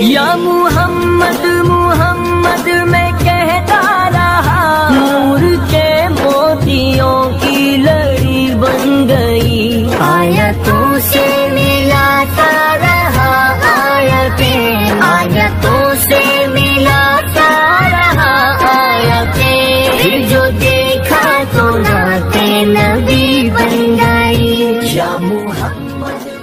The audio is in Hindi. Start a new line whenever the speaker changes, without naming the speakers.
या मोहम्मद मुहम्मद मैं कहता रहा नूर के मोतियों की लड़ी बन गई। आयतों से मिलाता रहा आयते। आयतों से मिलाता रहा आयते। जो देखा तो नाते नबी बन गई। या मुहम्मद